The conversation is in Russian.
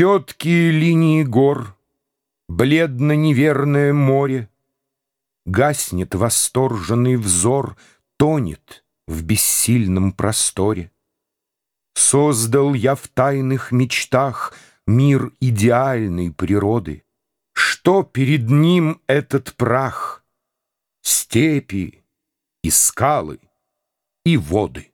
Четкие линии гор, бледно-неверное море, Гаснет восторженный взор, тонет в бессильном просторе. Создал я в тайных мечтах мир идеальной природы. Что перед ним этот прах? Степи и скалы и воды.